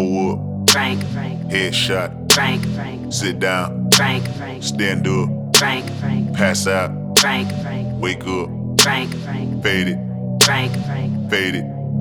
a up. Frank. Frank. Headshot. Frank. Frank. Sit down. Frank. Frank. Stand up. Frank. Frank. Pass out. Frank. Frank. Wake up. Frank. Frank. Fade it. Frank. Frank. Fade it.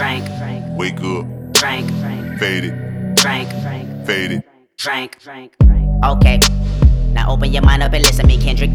Frank, Frank, Wake up. Frank, Frank, Fade it. Frank, Frank, Fade it. Frank, Frank, Frank. Okay, now open your mind up and listen to me, Kendrick.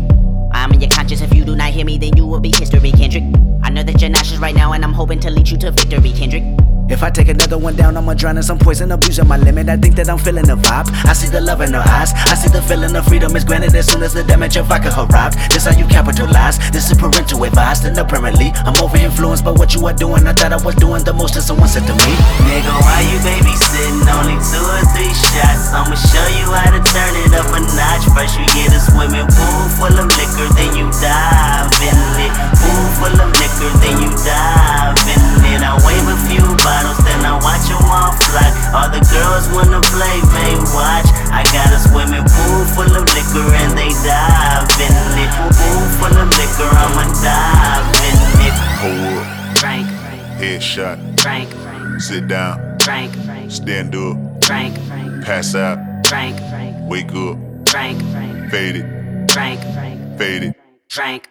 I'm in your conscience. If you do not hear me, then you will be history, Kendrick. I know that you're nauseous right now, and I'm hoping to lead you to victory, Kendrick. If I take another one down, I'ma drown in some poison, abusing my limit. I think that I'm feeling the vibe. I see the love in her eyes. I see the feeling of freedom is granted as soon as the damage of vodka arrived. This how you capitalize. This is parental advice. and apparently I'm over influenced by what you are doing. I thought I was doing the most, and someone said to me, Nigga, why you babysitting? Sit down. Frank, Stand up. Frank, Pass out. Frank, Wake up. Frank, Frank, Fade it. Frank, Frank, Fade it. Frank,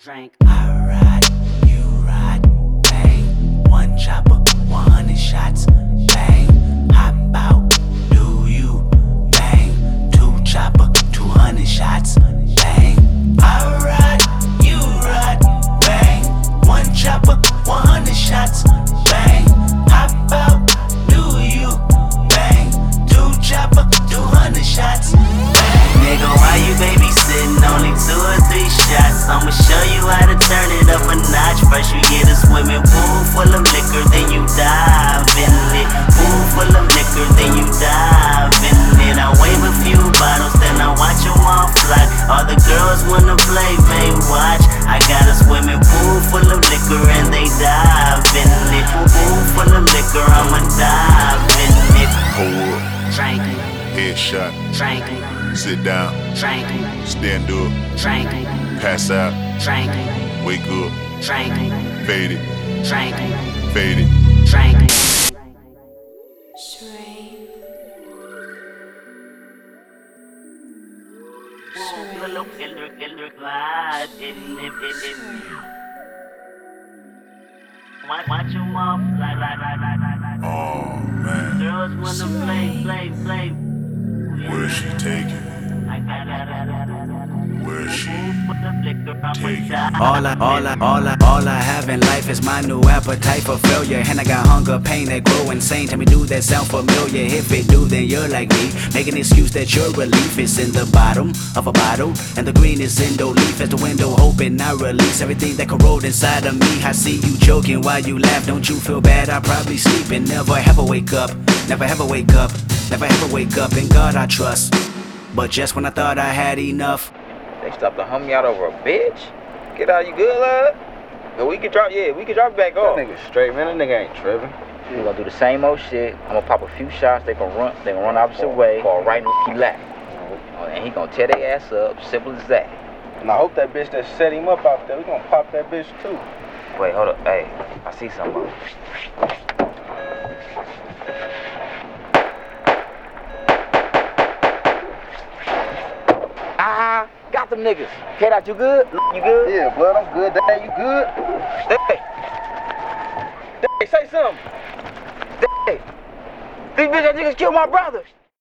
All the girls wanna play, they watch. I got a swimming pool full of liquor and they dive in it. Pool full of liquor, I'ma dive in it. Hold up. Frank, Headshot. Frank, Sit down. Frank, Stand up. Frank, Pass out. Frank, Wake up. Frank, Fade it. Frank, Fade Watch them off like, like, like, like, like, like. Oh man. Girls wanna play, play, play. Where's she taking? I got Where's she taking? All I, all I, all I, all I have in life is my new appetite for failure. And I got hunger, pain that grow insane. Tell me, do that sound familiar? If it do, then you're like me. Make an excuse that your relief is in the bottom of a bottle. And the green is in the leaf as the window open. I release everything that corrode inside of me. I see you joking while you laugh. Don't you feel bad? I probably sleep and never have ever wake up. Never have ever wake up. Never have ever wake up. In God I trust. But just when I thought I had enough. Stopped to hum me out over a bitch. Get out, you good, lad? No, we can drop, yeah, we can drop back off. That nigga straight, man. That nigga ain't tripping. We gonna do the same old shit. I'm gonna pop a few shots. They gonna run. They gonna run opposite way. Call right in the lap. And he gonna tear their ass up. Simple as that. And I hope that bitch that set him up out there, we gonna pop that bitch too. Wait, hold up. Hey, I see something. Niggas. K-Dot, you good? You good? Yeah, blood, I'm good. Dad, you good? Hey, hey, say something. Hey, these bitch ass niggas killed my brother.